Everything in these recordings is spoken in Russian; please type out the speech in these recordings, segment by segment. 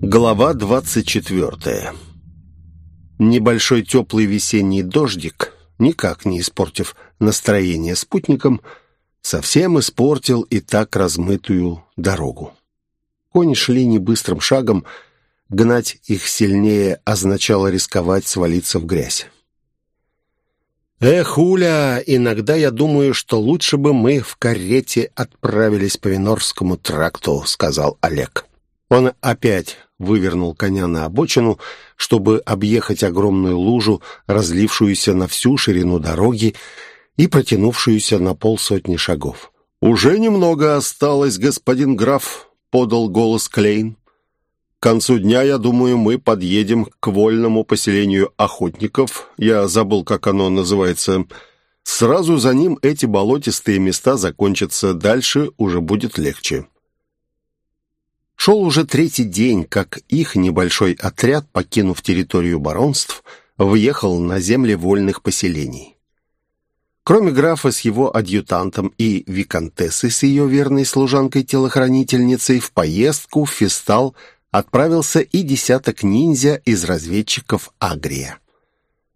Глава 24 Небольшой теплый весенний дождик, никак не испортив настроение спутникам, совсем испортил и так размытую дорогу. Кони шли не быстрым шагом, гнать их сильнее означало рисковать свалиться в грязь. «Эх, Уля, иногда я думаю, что лучше бы мы в карете отправились по Винорскому тракту», — сказал Олег. Он опять вывернул коня на обочину, чтобы объехать огромную лужу, разлившуюся на всю ширину дороги и протянувшуюся на полсотни шагов. «Уже немного осталось, господин граф», — подал голос Клейн. К концу дня, я думаю, мы подъедем к вольному поселению охотников. Я забыл, как оно называется. Сразу за ним эти болотистые места закончатся. Дальше уже будет легче. Шел уже третий день, как их небольшой отряд, покинув территорию баронств, въехал на земли вольных поселений. Кроме графа с его адъютантом и виконтессы с ее верной служанкой-телохранительницей, в поездку в Фистал – отправился и десяток ниндзя из разведчиков Агрия.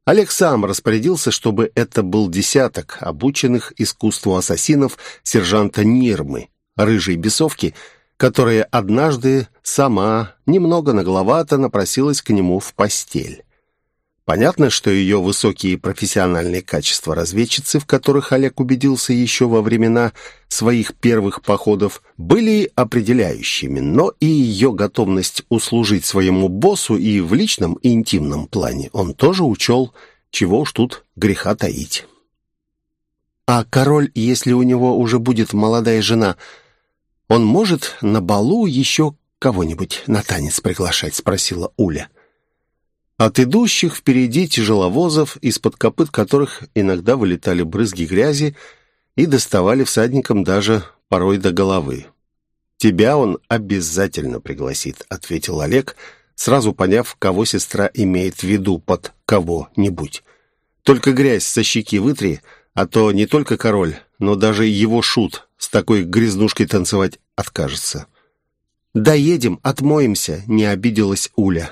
Олег сам распорядился, чтобы это был десяток обученных искусству ассасинов сержанта Нирмы, рыжей бесовки, которая однажды сама немного нагловато напросилась к нему в постель. Понятно, что ее высокие профессиональные качества разведчицы, в которых Олег убедился еще во времена своих первых походов, были определяющими, но и ее готовность услужить своему боссу и в личном и интимном плане он тоже учел, чего уж тут греха таить. «А король, если у него уже будет молодая жена, он может на балу еще кого-нибудь на танец приглашать?» — спросила Уля. — от идущих впереди тяжеловозов, из-под копыт которых иногда вылетали брызги грязи и доставали всадникам даже порой до головы. «Тебя он обязательно пригласит», — ответил Олег, сразу поняв, кого сестра имеет в виду под кого-нибудь. «Только грязь со щеки вытри, а то не только король, но даже его шут с такой грязнушкой танцевать откажется». «Доедем, отмоемся», — не обиделась Уля.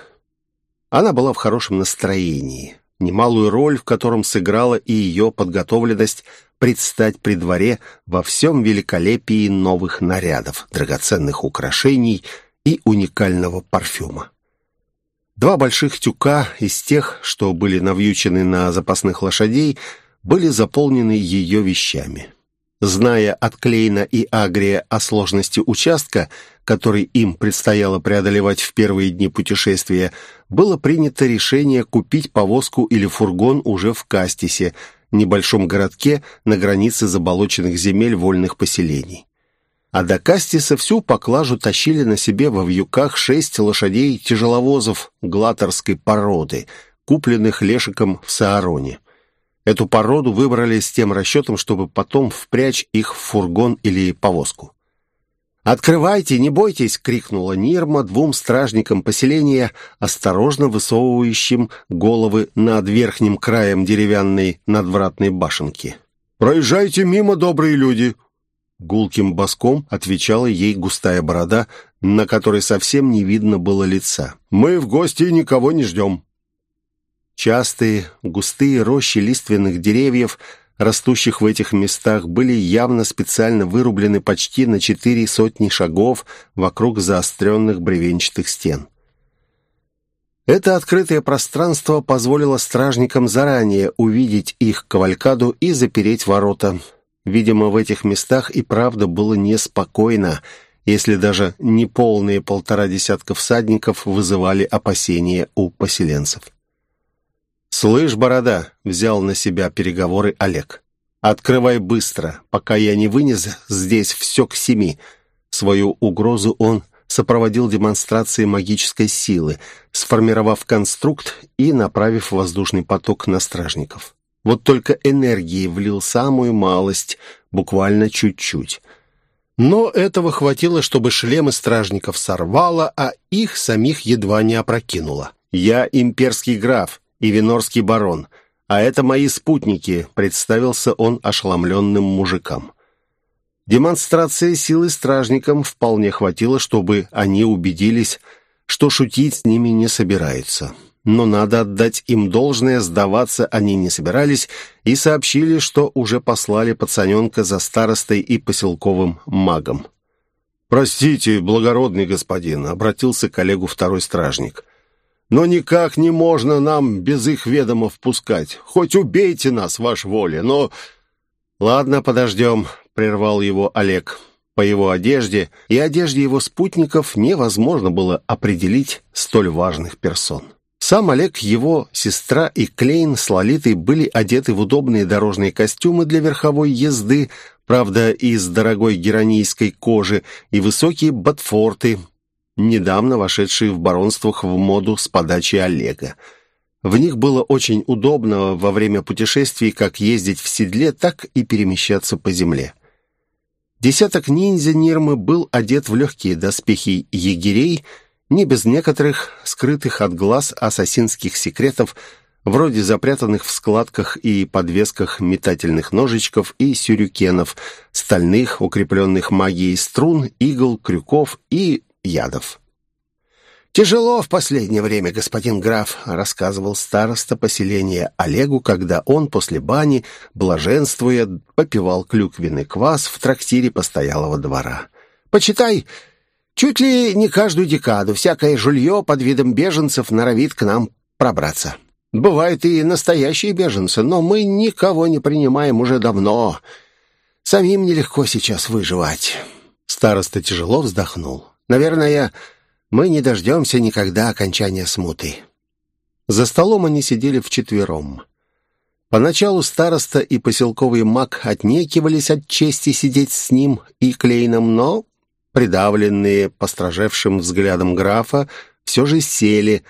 Она была в хорошем настроении. Немалую роль в котором сыграла и ее подготовленность предстать при дворе во всем великолепии новых нарядов, драгоценных украшений и уникального парфюма. Два больших тюка из тех, что были навьючены на запасных лошадей, были заполнены ее вещами. Зная от Клейна и Агрия о сложности участка, который им предстояло преодолевать в первые дни путешествия, было принято решение купить повозку или фургон уже в Кастисе, небольшом городке на границе заболоченных земель вольных поселений. А до Кастиса всю поклажу тащили на себе во вьюках шесть лошадей-тяжеловозов глаторской породы, купленных Лешиком в Саароне. Эту породу выбрали с тем расчетом, чтобы потом впрячь их в фургон или повозку. «Открывайте, не бойтесь!» — крикнула Нирма двум стражникам поселения, осторожно высовывающим головы над верхним краем деревянной надвратной башенки. «Проезжайте мимо, добрые люди!» Гулким боском отвечала ей густая борода, на которой совсем не видно было лица. «Мы в гости никого не ждем!» Частые, густые рощи лиственных деревьев, растущих в этих местах, были явно специально вырублены почти на четыре сотни шагов вокруг заостренных бревенчатых стен. Это открытое пространство позволило стражникам заранее увидеть их кавалькаду и запереть ворота. Видимо, в этих местах и правда было неспокойно, если даже неполные полтора десятка всадников вызывали опасения у поселенцев. «Слышь, борода!» — взял на себя переговоры Олег. «Открывай быстро, пока я не вынес здесь все к семи». Свою угрозу он сопроводил демонстрацией магической силы, сформировав конструкт и направив воздушный поток на стражников. Вот только энергии влил самую малость, буквально чуть-чуть. Но этого хватило, чтобы шлемы стражников сорвало, а их самих едва не опрокинуло. «Я имперский граф, и винорский барон, а это мои спутники», — представился он ошеломленным мужикам. Демонстрация силы стражникам вполне хватило, чтобы они убедились, что шутить с ними не собирается. Но надо отдать им должное, сдаваться они не собирались и сообщили, что уже послали пацаненка за старостой и поселковым магом. «Простите, благородный господин», — обратился к коллегу второй стражник. «Но никак не можно нам без их ведома впускать. Хоть убейте нас, ваш воля, но...» «Ладно, подождем», — прервал его Олег. По его одежде и одежде его спутников невозможно было определить столь важных персон. Сам Олег, его сестра и Клейн с Лолитой были одеты в удобные дорожные костюмы для верховой езды, правда, из дорогой геронийской кожи, и высокие ботфорты, недавно вошедшие в баронствах в моду с подачи Олега. В них было очень удобно во время путешествий как ездить в седле, так и перемещаться по земле. Десяток ниндзя Нирмы был одет в легкие доспехи егерей, не без некоторых скрытых от глаз ассасинских секретов, вроде запрятанных в складках и подвесках метательных ножичков и сюрюкенов, стальных, укрепленных магией струн, игл, крюков и ядов. «Тяжело в последнее время, господин граф», — рассказывал староста поселения Олегу, когда он после бани, блаженствуя, попивал клюквенный квас в трактире постоялого двора. «Почитай, чуть ли не каждую декаду всякое жулье под видом беженцев норовит к нам пробраться. Бывают и настоящие беженцы, но мы никого не принимаем уже давно. Самим нелегко сейчас выживать». Староста тяжело вздохнул. «Наверное, мы не дождемся никогда окончания смуты». За столом они сидели вчетвером. Поначалу староста и поселковый маг отнекивались от чести сидеть с ним и Клейном, но, придавленные постражевшим взглядом графа, все же сели,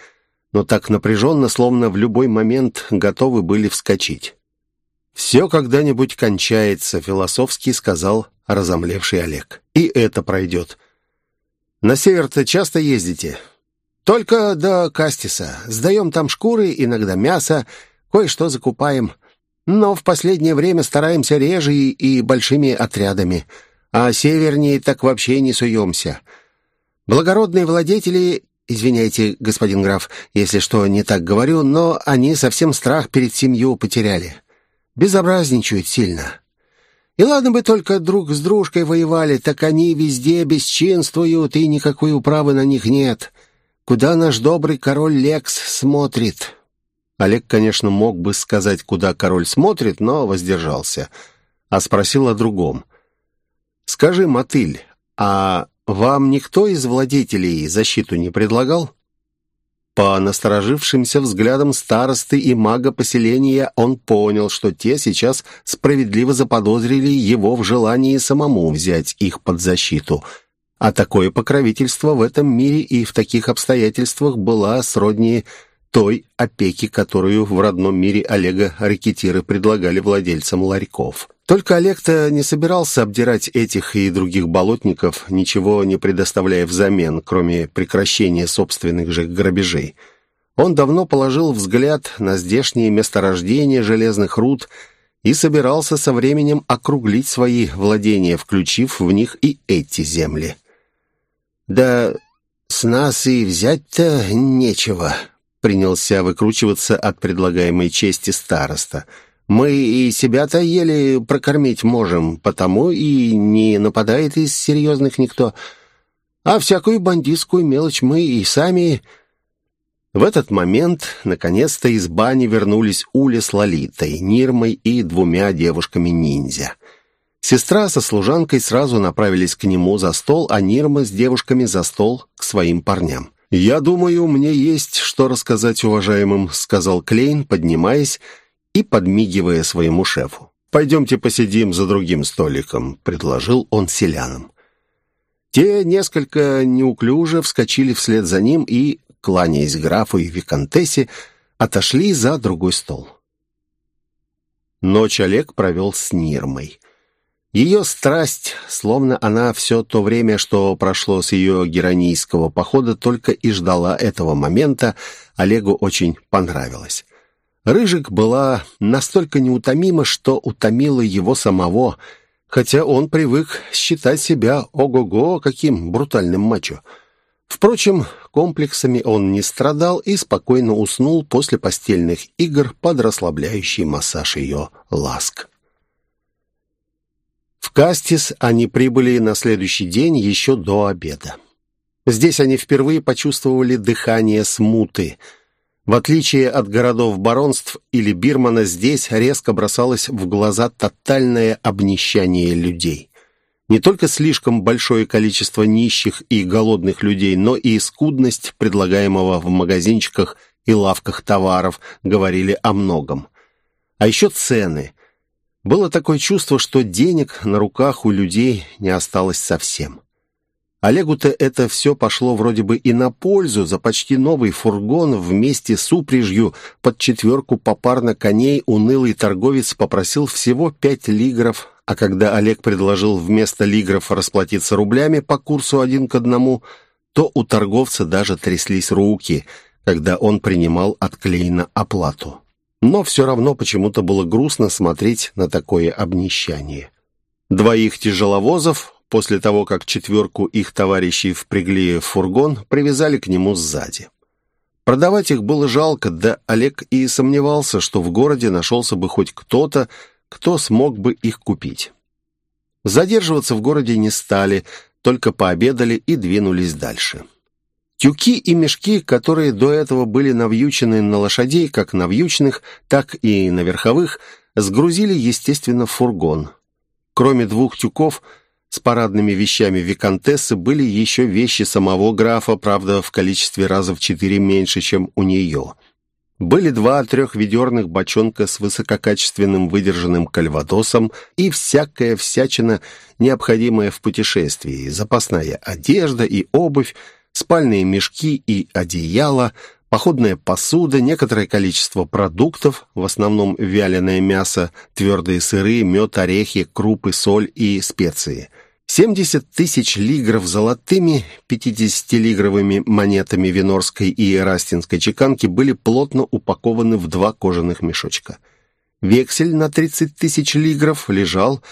но так напряженно, словно в любой момент готовы были вскочить. «Все когда-нибудь кончается», — философски сказал разомлевший Олег. «И это пройдет. На север-то часто ездите?» «Только до Кастиса. Сдаем там шкуры, иногда мясо, кое-что закупаем. Но в последнее время стараемся реже и, большими отрядами. А севернее так вообще не суемся. Благородные владетели Извиняйте, господин граф, если что не так говорю, но они совсем страх перед семью потеряли. Безобразничают сильно. И ладно бы только друг с дружкой воевали, так они везде бесчинствуют, и никакой управы на них нет. Куда наш добрый король Лекс смотрит?» Олег, конечно, мог бы сказать, куда король смотрит, но воздержался, а спросил о другом. «Скажи, Мотыль, а вам никто из владетелей защиту не предлагал?» По насторожившимся взглядам старосты и мага поселения он понял, что те сейчас справедливо заподозрили его в желании самому взять их под защиту. А такое покровительство в этом мире и в таких обстоятельствах была сродни той опеки, которую в родном мире Олега ракетиры предлагали владельцам ларьков. Только Олег-то не собирался обдирать этих и других болотников, ничего не предоставляя взамен, кроме прекращения собственных же грабежей. Он давно положил взгляд на здешние месторождения железных руд и собирался со временем округлить свои владения, включив в них и эти земли. «Да с нас и взять-то нечего», — принялся выкручиваться от предлагаемой чести староста — мы и себя-то еле прокормить можем, потому и не нападает из серьезных никто. А всякую бандитскую мелочь мы и сами...» В этот момент, наконец-то, из бани вернулись Уля с Лолитой, Нирмой и двумя девушками-ниндзя. Сестра со служанкой сразу направились к нему за стол, а Нирма с девушками за стол к своим парням. «Я думаю, мне есть что рассказать уважаемым», — сказал Клейн, поднимаясь и подмигивая своему шефу. «Пойдемте посидим за другим столиком», — предложил он селянам. Те несколько неуклюже вскочили вслед за ним и, кланяясь графу и виконтессе, отошли за другой стол. Ночь Олег провел с Нирмой. Ее страсть, словно она все то время, что прошло с ее геронийского похода, только и ждала этого момента, Олегу очень понравилась. Рыжик была настолько неутомима, что утомила его самого, хотя он привык считать себя ого-го каким брутальным мачо. Впрочем, комплексами он не страдал и спокойно уснул после постельных игр под расслабляющий массаж ее ласк. В Кастис они прибыли на следующий день еще до обеда. Здесь они впервые почувствовали дыхание смуты. В отличие от городов баронств или Бирмана, здесь резко бросалось в глаза тотальное обнищание людей. Не только слишком большое количество нищих и голодных людей, но и скудность предлагаемого в магазинчиках и лавках товаров говорили о многом. А еще цены. Было такое чувство, что денег на руках у людей не осталось совсем. Олегу-то это все пошло вроде бы и на пользу. За почти новый фургон вместе с упряжью под четверку попарно коней унылый торговец попросил всего пять лигров, а когда Олег предложил вместо лигров расплатиться рублями по курсу один к одному, то у торговца даже тряслись руки, когда он принимал от Клейна оплату. Но все равно почему-то было грустно смотреть на такое обнищание. Двоих тяжеловозов после того, как четверку их товарищей впрягли в фургон, привязали к нему сзади. Продавать их было жалко, да Олег и сомневался, что в городе нашелся бы хоть кто-то, кто смог бы их купить. Задерживаться в городе не стали, только пообедали и двинулись дальше. Тюки и мешки, которые до этого были навьючены на лошадей, как навьючных, так и на верховых, сгрузили, естественно, в фургон. Кроме двух тюков – с парадными вещами виконтессы были еще вещи самого графа, правда, в количестве раза в четыре меньше, чем у нее. Были два трехведерных бочонка с высококачественным выдержанным кальвадосом и всякая всячина, необходимая в путешествии, запасная одежда и обувь, спальные мешки и одеяла, походная посуда, некоторое количество продуктов, в основном вяленое мясо, твердые сыры, мед, орехи, крупы, соль и специи – 70 тысяч лигров золотыми, 50-лигровыми монетами Винорской и Растинской чеканки были плотно упакованы в два кожаных мешочка. Вексель на 30 тысяч лигров лежал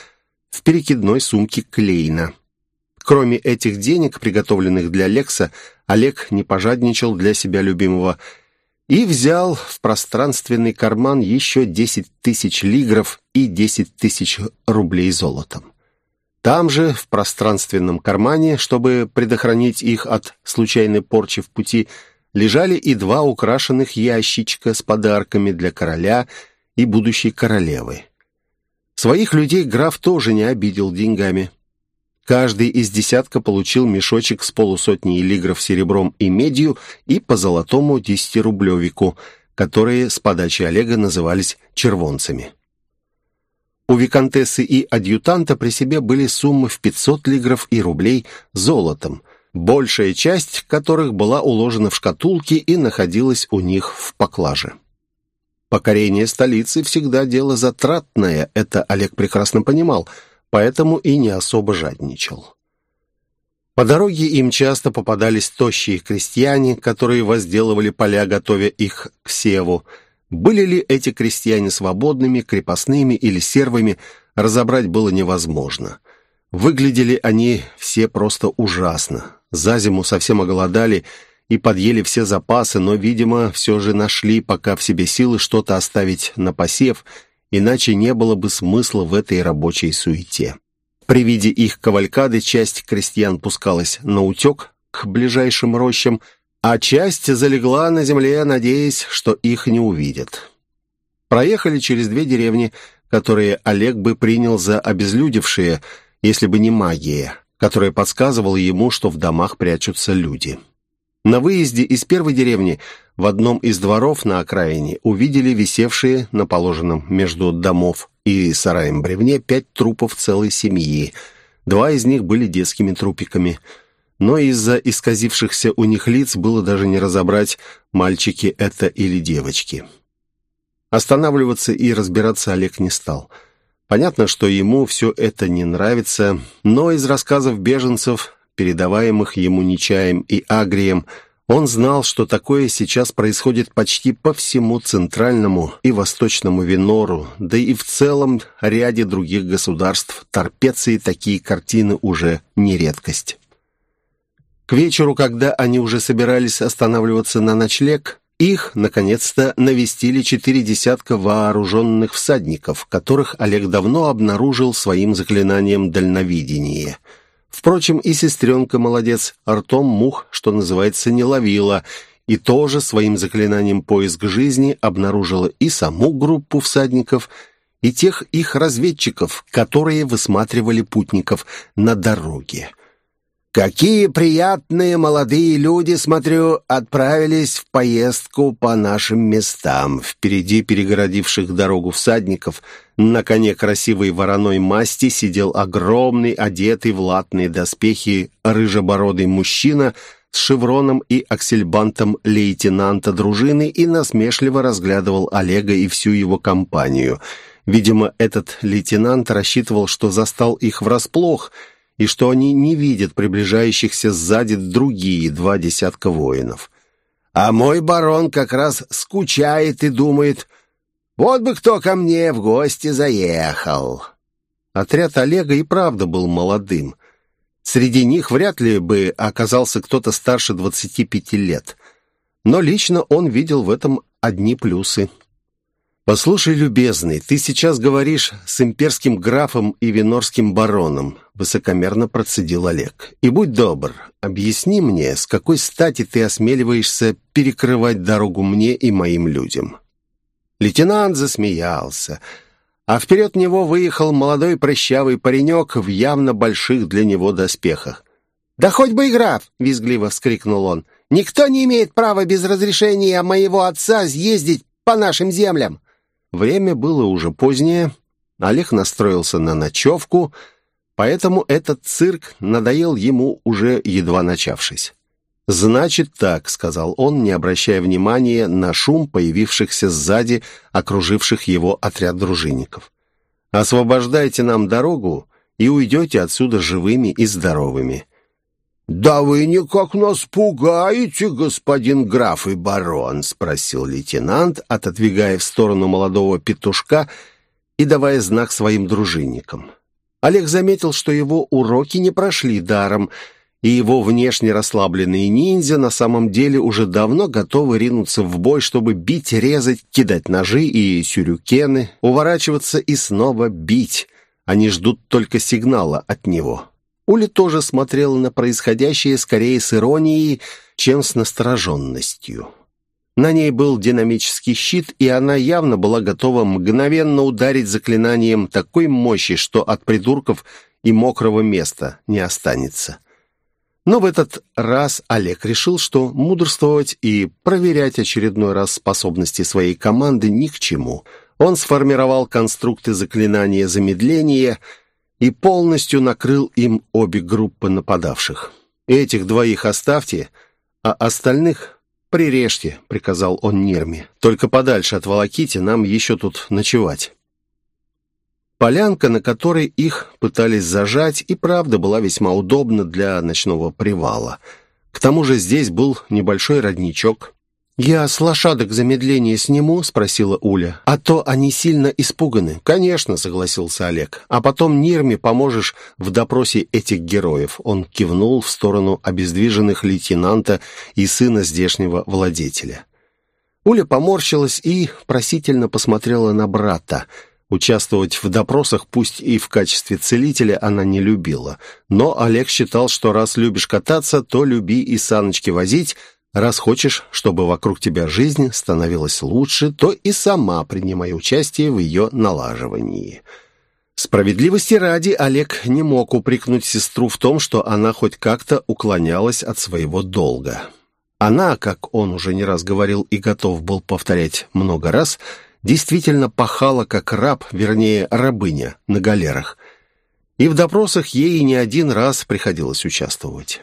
в перекидной сумке Клейна. Кроме этих денег, приготовленных для Лекса, Олег не пожадничал для себя любимого и взял в пространственный карман еще 10 тысяч лигров и 10 тысяч рублей золотом. Там же, в пространственном кармане, чтобы предохранить их от случайной порчи в пути, лежали и два украшенных ящичка с подарками для короля и будущей королевы. Своих людей граф тоже не обидел деньгами. Каждый из десятка получил мешочек с полусотней лигров серебром и медью и по золотому десятирублевику, которые с подачи Олега назывались червонцами. У виконтессы и адъютанта при себе были суммы в 500 лигров и рублей золотом, большая часть которых была уложена в шкатулки и находилась у них в поклаже. Покорение столицы всегда дело затратное, это Олег прекрасно понимал, поэтому и не особо жадничал. По дороге им часто попадались тощие крестьяне, которые возделывали поля, готовя их к севу, были ли эти крестьяне свободными, крепостными или сервами, разобрать было невозможно. Выглядели они все просто ужасно. За зиму совсем оголодали и подъели все запасы, но, видимо, все же нашли пока в себе силы что-то оставить на посев, иначе не было бы смысла в этой рабочей суете. При виде их кавалькады часть крестьян пускалась на утек к ближайшим рощам – а часть залегла на земле, надеясь, что их не увидят. Проехали через две деревни, которые Олег бы принял за обезлюдевшие, если бы не магия, которая подсказывала ему, что в домах прячутся люди. На выезде из первой деревни в одном из дворов на окраине увидели висевшие на положенном между домов и сараем бревне пять трупов целой семьи. Два из них были детскими трупиками – но из-за исказившихся у них лиц было даже не разобрать, мальчики это или девочки. Останавливаться и разбираться Олег не стал. Понятно, что ему все это не нравится, но из рассказов беженцев, передаваемых ему Нечаем и Агрием, он знал, что такое сейчас происходит почти по всему центральному и восточному Винору, да и в целом ряде других государств Торпеции такие картины уже не редкость. К вечеру, когда они уже собирались останавливаться на ночлег, их, наконец-то, навестили четыре десятка вооруженных всадников, которых Олег давно обнаружил своим заклинанием дальновидения. Впрочем, и сестренка молодец, ртом мух, что называется, не ловила, и тоже своим заклинанием «Поиск жизни» обнаружила и саму группу всадников, и тех их разведчиков, которые высматривали путников на дороге. «Какие приятные молодые люди, смотрю, отправились в поездку по нашим местам!» Впереди перегородивших дорогу всадников на коне красивой вороной масти сидел огромный, одетый в латные доспехи, рыжебородый мужчина с шевроном и аксельбантом лейтенанта дружины и насмешливо разглядывал Олега и всю его компанию. Видимо, этот лейтенант рассчитывал, что застал их врасплох — и что они не видят приближающихся сзади другие два десятка воинов. А мой барон как раз скучает и думает, вот бы кто ко мне в гости заехал. Отряд Олега и правда был молодым. Среди них вряд ли бы оказался кто-то старше 25 лет. Но лично он видел в этом одни плюсы. «Послушай, любезный, ты сейчас говоришь с имперским графом и винорским бароном», высокомерно процедил Олег. «И будь добр, объясни мне, с какой стати ты осмеливаешься перекрывать дорогу мне и моим людям?» Лейтенант засмеялся, а вперед него выехал молодой прыщавый паренек в явно больших для него доспехах. «Да хоть бы и граф!» — визгливо вскрикнул он. «Никто не имеет права без разрешения моего отца съездить по нашим землям!» Время было уже позднее, Олег настроился на ночевку, поэтому этот цирк надоел ему уже едва начавшись. «Значит так», — сказал он, не обращая внимания на шум появившихся сзади, окруживших его отряд дружинников. «Освобождайте нам дорогу и уйдете отсюда живыми и здоровыми. «Да вы никак нас пугаете, господин граф и барон?» — спросил лейтенант, отодвигая в сторону молодого петушка и давая знак своим дружинникам. Олег заметил, что его уроки не прошли даром, и его внешне расслабленные ниндзя на самом деле уже давно готовы ринуться в бой, чтобы бить, резать, кидать ножи и сюрюкены, уворачиваться и снова бить. Они ждут только сигнала от него. Уля тоже смотрела на происходящее скорее с иронией, чем с настороженностью. На ней был динамический щит, и она явно была готова мгновенно ударить заклинанием такой мощи, что от придурков и мокрого места не останется. Но в этот раз Олег решил, что мудрствовать и проверять очередной раз способности своей команды ни к чему. Он сформировал конструкты заклинания замедления — и полностью накрыл им обе группы нападавших. «Этих двоих оставьте, а остальных прирежьте», — приказал он Нерме. «Только подальше от Волокити, нам еще тут ночевать». Полянка, на которой их пытались зажать, и правда была весьма удобна для ночного привала. К тому же здесь был небольшой родничок. «Я с лошадок замедление сниму?» — спросила Уля. «А то они сильно испуганы». «Конечно», — согласился Олег. «А потом Нирме поможешь в допросе этих героев». Он кивнул в сторону обездвиженных лейтенанта и сына здешнего владетеля. Уля поморщилась и просительно посмотрела на брата. Участвовать в допросах, пусть и в качестве целителя, она не любила. Но Олег считал, что раз любишь кататься, то люби и саночки возить, Раз хочешь, чтобы вокруг тебя жизнь становилась лучше, то и сама принимай участие в ее налаживании. Справедливости ради, Олег не мог упрекнуть сестру в том, что она хоть как-то уклонялась от своего долга. Она, как он уже не раз говорил и готов был повторять много раз, действительно пахала как раб, вернее, рабыня на галерах. И в допросах ей не один раз приходилось участвовать.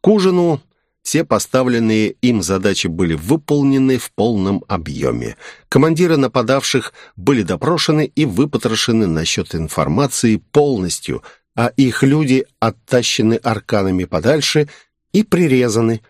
К ужину все поставленные им задачи были выполнены в полном объеме. Командиры нападавших были допрошены и выпотрошены насчет информации полностью, а их люди оттащены арканами подальше и прирезаны.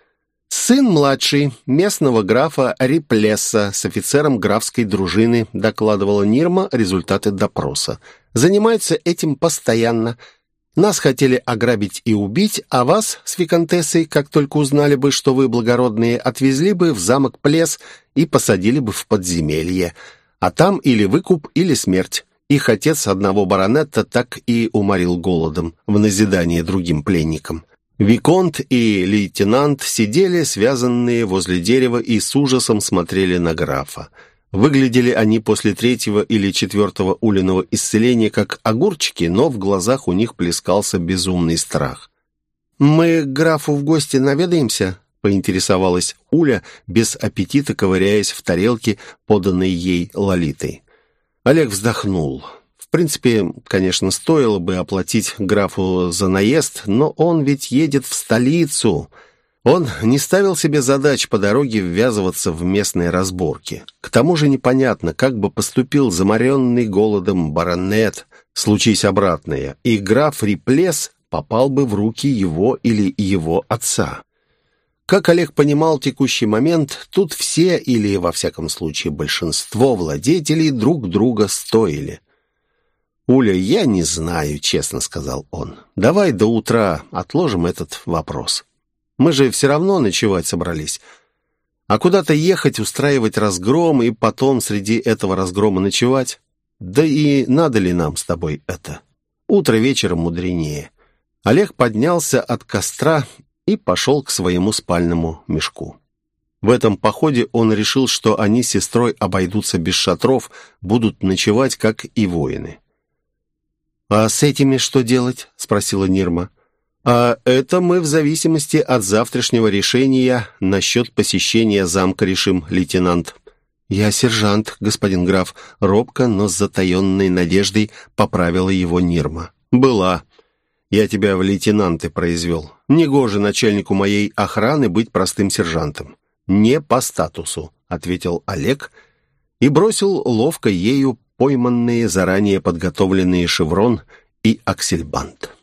Сын младший местного графа Риплеса с офицером графской дружины докладывала Нирма результаты допроса. Занимается этим постоянно – Нас хотели ограбить и убить, а вас с Викантессой, как только узнали бы, что вы благородные, отвезли бы в замок Плес и посадили бы в подземелье. А там или выкуп, или смерть. Их отец одного баронета так и уморил голодом, в назидание другим пленникам. Виконт и лейтенант сидели, связанные возле дерева, и с ужасом смотрели на графа. Выглядели они после третьего или четвертого улиного исцеления как огурчики, но в глазах у них плескался безумный страх. «Мы к графу в гости наведаемся?» — поинтересовалась Уля, без аппетита ковыряясь в тарелке, поданной ей Лолитой. Олег вздохнул. В принципе, конечно, стоило бы оплатить графу за наезд, но он ведь едет в столицу. Он не ставил себе задач по дороге ввязываться в местные разборки. К тому же непонятно, как бы поступил заморенный голодом баронет, случись обратное, и граф Риплес попал бы в руки его или его отца. Как Олег понимал текущий момент, тут все, или, во всяком случае, большинство владетелей друг друга стоили. «Уля, я не знаю», — честно сказал он. «Давай до утра отложим этот вопрос. Мы же все равно ночевать собрались. А куда-то ехать, устраивать разгром и потом среди этого разгрома ночевать? Да и надо ли нам с тобой это? Утро вечером мудренее». Олег поднялся от костра и пошел к своему спальному мешку. В этом походе он решил, что они с сестрой обойдутся без шатров, будут ночевать, как и воины. «А с этими что делать?» — спросила Нирма. «А это мы в зависимости от завтрашнего решения насчет посещения замка решим, лейтенант». «Я сержант, господин граф», — робко, но с затаенной надеждой поправила его Нирма. «Была. Я тебя в лейтенанты произвел. Негоже начальнику моей охраны быть простым сержантом. Не по статусу», — ответил Олег и бросил ловко ею пойманные заранее подготовленные шеврон и аксельбант.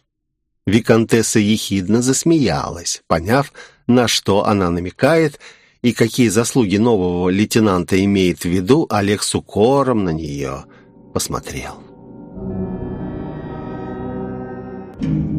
Викантесса ехидно засмеялась, поняв, на что она намекает и какие заслуги нового лейтенанта имеет в виду, Олег с укором на нее посмотрел. Thank you.